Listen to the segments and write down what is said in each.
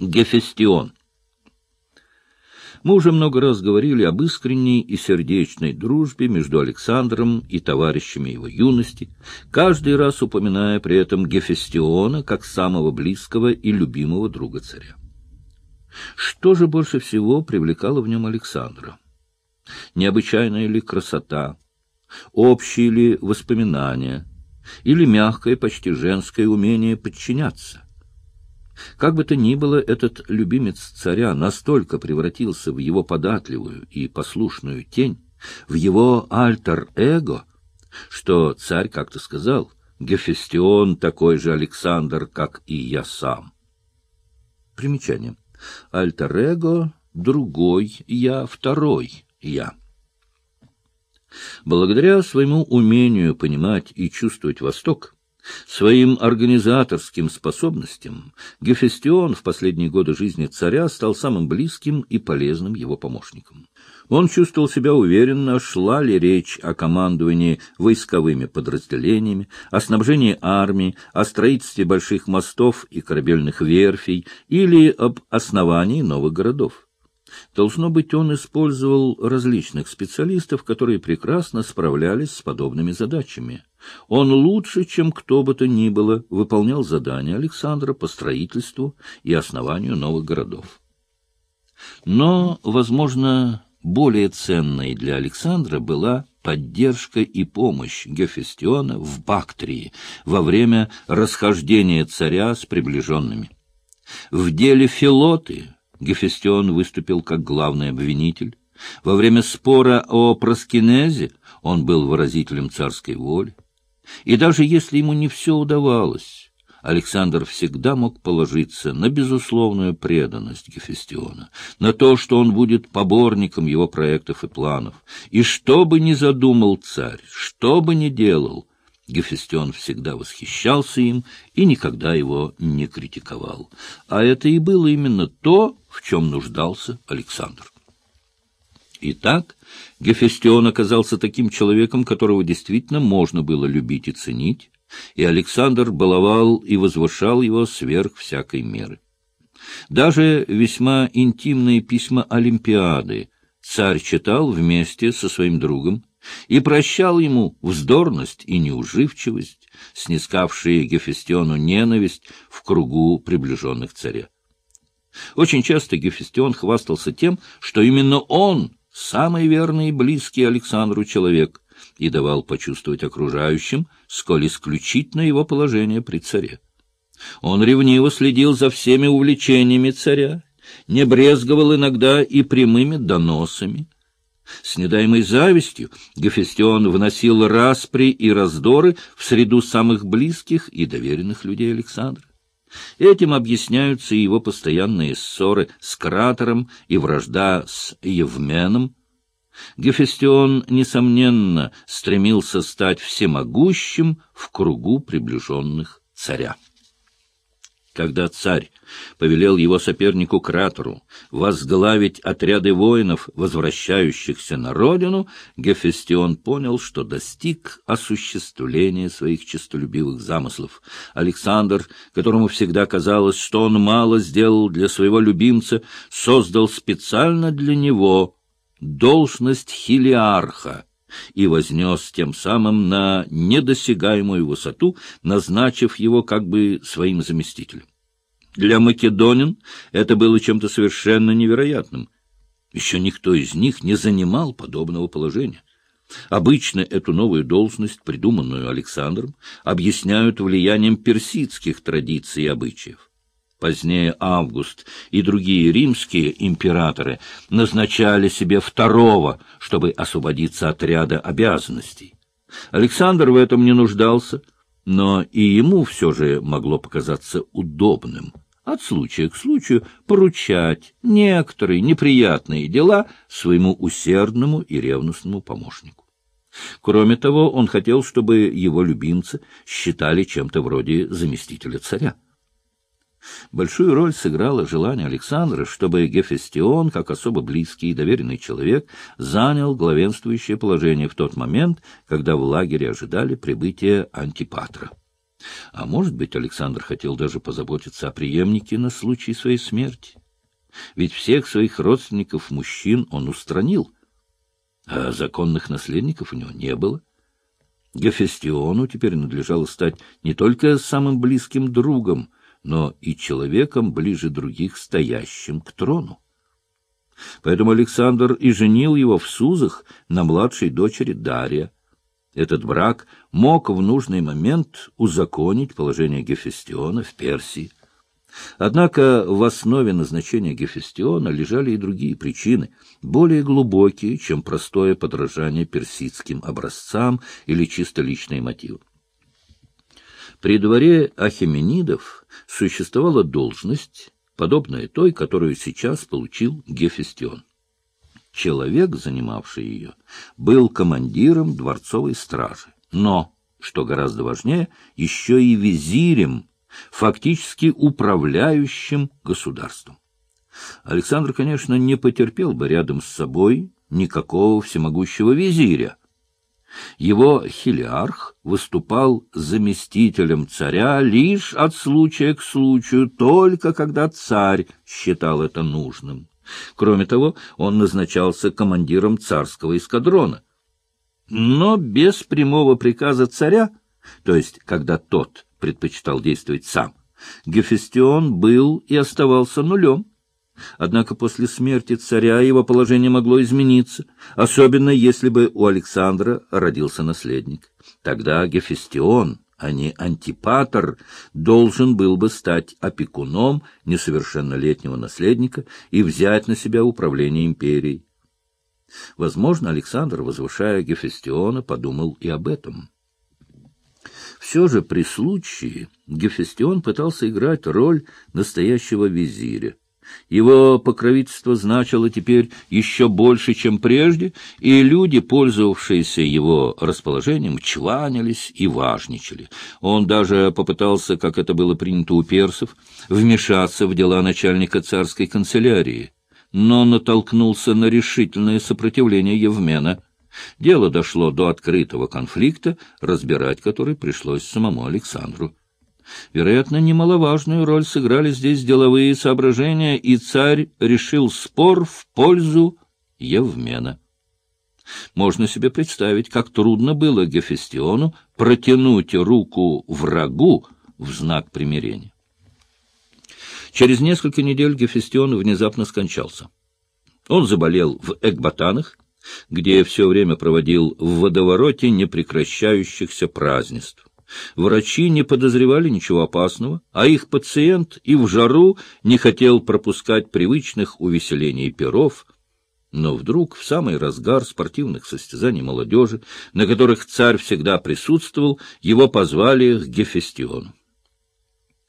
Гефестион. Мы уже много раз говорили об искренней и сердечной дружбе между Александром и товарищами его юности, каждый раз упоминая при этом Гефестиона как самого близкого и любимого друга царя. Что же больше всего привлекало в нем Александра? Необычайная ли красота, общие ли воспоминания, или мягкое, почти женское умение подчиняться? Как бы то ни было, этот любимец царя настолько превратился в его податливую и послушную тень, в его альтер-эго, что царь как-то сказал, Гефестион такой же Александр, как и я сам. Примечание. Альтер-эго — другой я, второй я. Благодаря своему умению понимать и чувствовать Восток, Своим организаторским способностям Гефестион в последние годы жизни царя стал самым близким и полезным его помощником. Он чувствовал себя уверенно, шла ли речь о командовании войсковыми подразделениями, о снабжении армии, о строительстве больших мостов и корабельных верфей или об основании новых городов. Должно быть, он использовал различных специалистов, которые прекрасно справлялись с подобными задачами. Он лучше, чем кто бы то ни было, выполнял задания Александра по строительству и основанию новых городов. Но, возможно, более ценной для Александра была поддержка и помощь Гефестиона в Бактрии во время расхождения царя с приближенными. В деле Филоты Гефестион выступил как главный обвинитель. Во время спора о проскинезе он был выразителем царской воли. И даже если ему не все удавалось, Александр всегда мог положиться на безусловную преданность Гефестиона, на то, что он будет поборником его проектов и планов. И что бы ни задумал царь, что бы ни делал, Гефестион всегда восхищался им и никогда его не критиковал. А это и было именно то, в чем нуждался Александр. Итак, Гефестион оказался таким человеком, которого действительно можно было любить и ценить, и Александр баловал и возвышал его сверх всякой меры. Даже весьма интимные письма Олимпиады царь читал вместе со своим другом и прощал ему вздорность и неуживчивость, снискавшие Гефестиону ненависть в кругу приближенных царя. Очень часто Гефестион хвастался тем, что именно он самый верный и близкий Александру человек, и давал почувствовать окружающим, сколь исключительно его положение при царе. Он ревниво следил за всеми увлечениями царя, не брезговал иногда и прямыми доносами. С недаемой завистью Гефестион вносил распри и раздоры в среду самых близких и доверенных людей Александра. Этим объясняются и его постоянные ссоры с Кратером и вражда с Евменом. Гефестион, несомненно, стремился стать всемогущим в кругу приближенных царя. Когда царь повелел его сопернику Кратеру возглавить отряды воинов, возвращающихся на родину, Гефестион понял, что достиг осуществления своих честолюбивых замыслов. Александр, которому всегда казалось, что он мало сделал для своего любимца, создал специально для него должность хилиарха — и вознес тем самым на недосягаемую высоту, назначив его как бы своим заместителем. Для македонин это было чем-то совершенно невероятным. Еще никто из них не занимал подобного положения. Обычно эту новую должность, придуманную Александром, объясняют влиянием персидских традиций и обычаев. Позднее Август и другие римские императоры назначали себе второго, чтобы освободиться от ряда обязанностей. Александр в этом не нуждался, но и ему все же могло показаться удобным от случая к случаю поручать некоторые неприятные дела своему усердному и ревностному помощнику. Кроме того, он хотел, чтобы его любимцы считали чем-то вроде заместителя царя. Большую роль сыграло желание Александра, чтобы Гефестион, как особо близкий и доверенный человек, занял главенствующее положение в тот момент, когда в лагере ожидали прибытия Антипатра. А может быть, Александр хотел даже позаботиться о преемнике на случай своей смерти. Ведь всех своих родственников-мужчин он устранил, а законных наследников у него не было. Гефестиону теперь надлежало стать не только самым близким другом, но и человеком ближе других, стоящим к трону. Поэтому Александр и женил его в Сузах на младшей дочери Дарья. Этот брак мог в нужный момент узаконить положение Гефестиона в Персии. Однако в основе назначения Гефестиона лежали и другие причины, более глубокие, чем простое подражание персидским образцам или чисто личные мотивы. При дворе Ахеменидов существовала должность, подобная той, которую сейчас получил Гефестион. Человек, занимавший ее, был командиром дворцовой стражи, но, что гораздо важнее, еще и визирем, фактически управляющим государством. Александр, конечно, не потерпел бы рядом с собой никакого всемогущего визиря, его хилиарх выступал заместителем царя лишь от случая к случаю, только когда царь считал это нужным. Кроме того, он назначался командиром царского эскадрона. Но без прямого приказа царя, то есть когда тот предпочитал действовать сам, Гефестион был и оставался нулем. Однако после смерти царя его положение могло измениться, особенно если бы у Александра родился наследник. Тогда Гефестион, а не Антипатор, должен был бы стать опекуном несовершеннолетнего наследника и взять на себя управление империей. Возможно, Александр, возвышая Гефестиона, подумал и об этом. Все же при случае Гефестион пытался играть роль настоящего визиря. Его покровительство значило теперь еще больше, чем прежде, и люди, пользовавшиеся его расположением, чванились и важничали. Он даже попытался, как это было принято у персов, вмешаться в дела начальника царской канцелярии, но натолкнулся на решительное сопротивление Евмена. Дело дошло до открытого конфликта, разбирать который пришлось самому Александру. Вероятно, немаловажную роль сыграли здесь деловые соображения, и царь решил спор в пользу Евмена. Можно себе представить, как трудно было Гефестиону протянуть руку врагу в знак примирения. Через несколько недель Гефестион внезапно скончался. Он заболел в Экбатанах, где все время проводил в водовороте непрекращающихся празднеств. Врачи не подозревали ничего опасного, а их пациент и в жару не хотел пропускать привычных увеселений перов. Но вдруг, в самый разгар спортивных состязаний молодежи, на которых царь всегда присутствовал, его позвали к Гефестиону.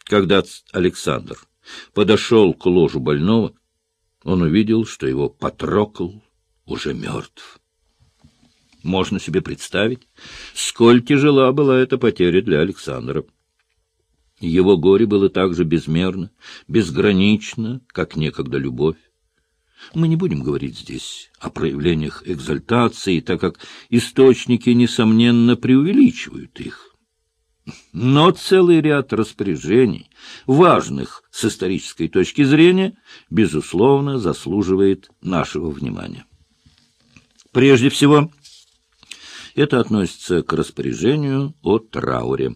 Когда Александр подошел к ложу больного, он увидел, что его Патрокл уже мертв. Можно себе представить, сколь тяжела была эта потеря для Александра. Его горе было так же безмерно, безгранично, как некогда любовь. Мы не будем говорить здесь о проявлениях экзальтации, так как источники, несомненно, преувеличивают их. Но целый ряд распоряжений, важных с исторической точки зрения, безусловно, заслуживает нашего внимания. Прежде всего, это относится к распоряжению о трауре.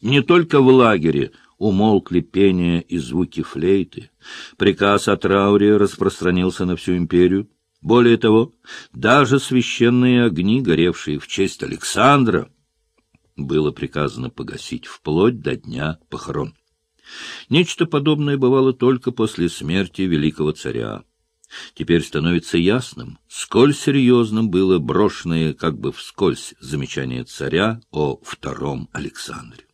Не только в лагере умолкли пение и звуки флейты. Приказ о трауре распространился на всю империю. Более того, даже священные огни, горевшие в честь Александра, было приказано погасить вплоть до дня похорон. Нечто подобное бывало только после смерти великого царя. Теперь становится ясным, сколь серьезным было брошенное как бы вскользь замечание царя о втором Александре.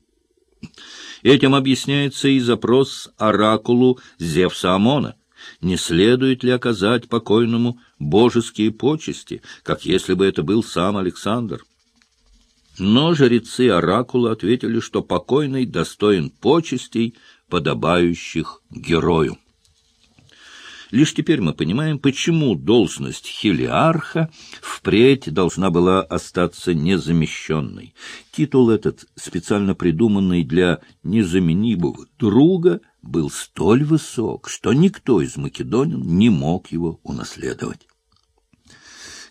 Этим объясняется и запрос оракулу Зевса Амона. Не следует ли оказать покойному божеские почести, как если бы это был сам Александр? Но жрецы оракула ответили, что покойный достоин почестей, подобающих герою. Лишь теперь мы понимаем, почему должность хелиарха впредь должна была остаться незамещенной. Титул этот, специально придуманный для незаменимого друга, был столь высок, что никто из македонин не мог его унаследовать.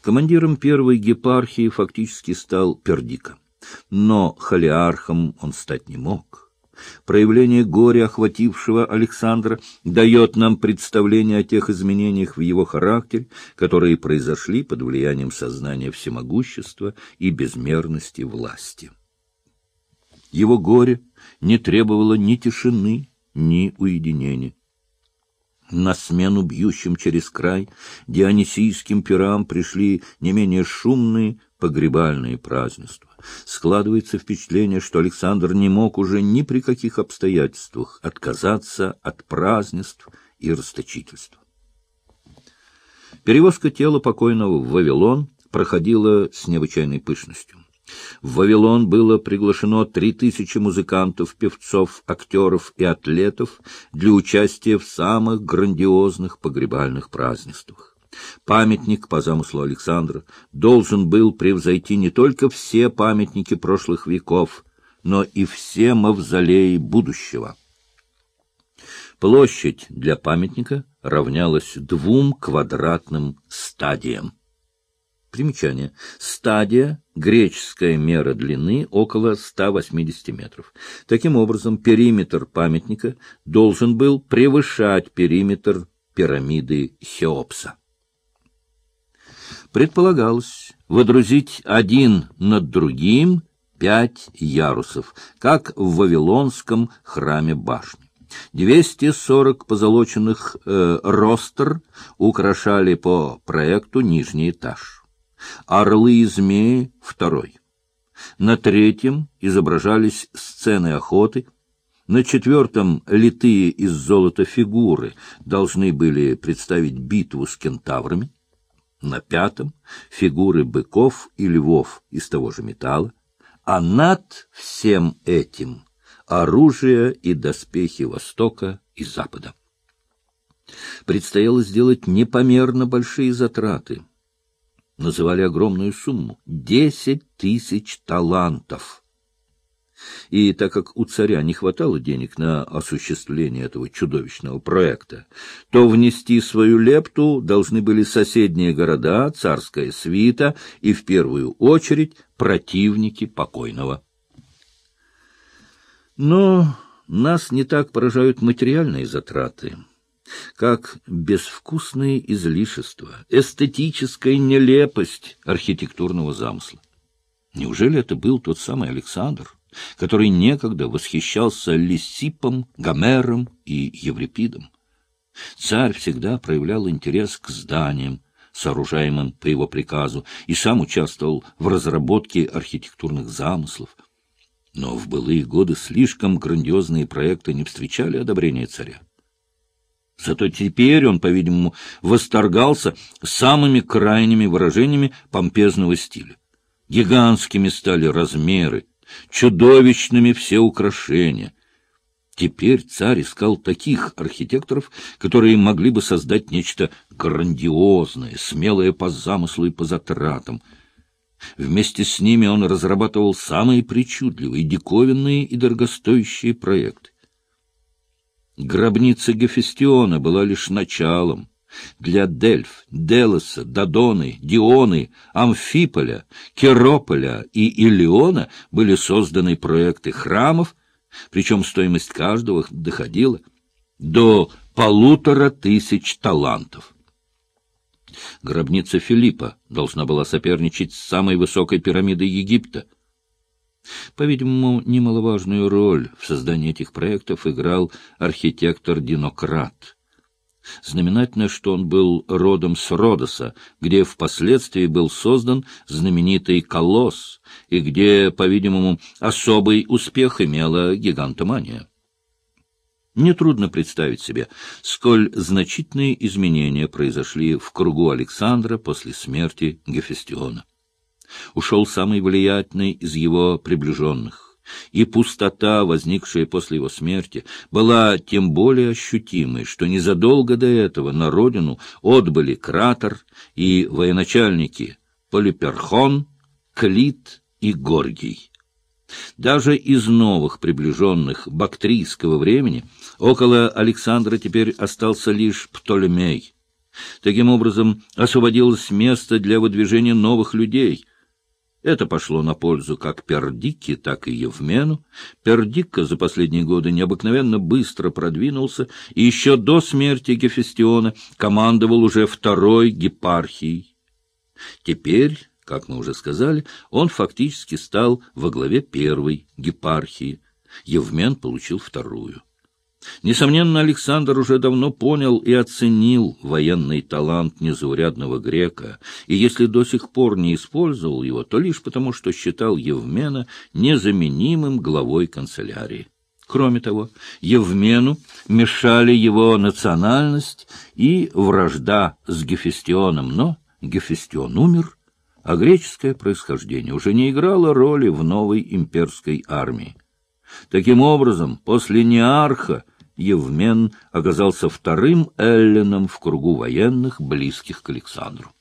Командиром первой гепархии фактически стал Пердика, но халиархом он стать не мог. Проявление горя, охватившего Александра, дает нам представление о тех изменениях в его характере, которые произошли под влиянием сознания всемогущества и безмерности власти. Его горе не требовало ни тишины, ни уединения. На смену бьющим через край дионисийским пирам пришли не менее шумные погребальные празднества. Складывается впечатление, что Александр не мог уже ни при каких обстоятельствах отказаться от празднеств и расточительства. Перевозка тела покойного в Вавилон проходила с необычайной пышностью. В Вавилон было приглашено три тысячи музыкантов, певцов, актеров и атлетов для участия в самых грандиозных погребальных празднествах. Памятник, по замыслу Александра, должен был превзойти не только все памятники прошлых веков, но и все мавзолеи будущего. Площадь для памятника равнялась двум квадратным стадиям. Примечание. Стадия — греческая мера длины около 180 метров. Таким образом, периметр памятника должен был превышать периметр пирамиды Хеопса. Предполагалось водрузить один над другим пять ярусов, как в Вавилонском храме башни. 240 позолоченных э, ростер украшали по проекту нижний этаж. Орлы и змеи — второй. На третьем изображались сцены охоты. На четвертом литые из золота фигуры должны были представить битву с кентаврами. На пятом — фигуры быков и львов из того же металла. А над всем этим — оружие и доспехи Востока и Запада. Предстояло сделать непомерно большие затраты — называли огромную сумму — десять тысяч талантов. И так как у царя не хватало денег на осуществление этого чудовищного проекта, то внести свою лепту должны были соседние города, царская свита и, в первую очередь, противники покойного. Но нас не так поражают материальные затраты как безвкусные излишества, эстетическая нелепость архитектурного замысла. Неужели это был тот самый Александр, который некогда восхищался Лисипом, Гомером и Еврипидом? Царь всегда проявлял интерес к зданиям, сооружаемым по его приказу, и сам участвовал в разработке архитектурных замыслов. Но в былые годы слишком грандиозные проекты не встречали одобрения царя. Зато теперь он, по-видимому, восторгался самыми крайними выражениями помпезного стиля. Гигантскими стали размеры, чудовищными все украшения. Теперь царь искал таких архитекторов, которые могли бы создать нечто грандиозное, смелое по замыслу и по затратам. Вместе с ними он разрабатывал самые причудливые, диковинные и дорогостоящие проекты. Гробница Гефестиона была лишь началом. Для Дельф, Делоса, Додоны, Дионы, Амфиполя, Керополя и Илиона были созданы проекты храмов, причем стоимость каждого доходила до полутора тысяч талантов. Гробница Филиппа должна была соперничать с самой высокой пирамидой Египта — по-видимому, немаловажную роль в создании этих проектов играл архитектор Динократ. Знаменательно, что он был родом с Родоса, где впоследствии был создан знаменитый колосс, и где, по-видимому, особый успех имела гигантомания. Нетрудно представить себе, сколь значительные изменения произошли в кругу Александра после смерти Гефестиона ушел самый влиятельный из его приближенных. И пустота, возникшая после его смерти, была тем более ощутимой, что незадолго до этого на родину отбыли Кратор и военачальники Полиперхон, Клит и Горгий. Даже из новых приближенных бактрийского времени около Александра теперь остался лишь Птолемей. Таким образом, освободилось место для выдвижения новых людей, это пошло на пользу как Пердикке, так и Евмену. Пердикка за последние годы необыкновенно быстро продвинулся, и еще до смерти Гефестиона командовал уже второй гепархией. Теперь, как мы уже сказали, он фактически стал во главе первой гепархии. Евмен получил вторую. Несомненно, Александр уже давно понял и оценил военный талант незаурядного грека, и если до сих пор не использовал его, то лишь потому, что считал Евмена незаменимым главой канцелярии. Кроме того, Евмену мешали его национальность и вражда с Гефестионом, но Гефестион умер, а греческое происхождение уже не играло роли в новой имперской армии. Таким образом, после Неарха Евмен оказался вторым эллином в кругу военных, близких к Александру.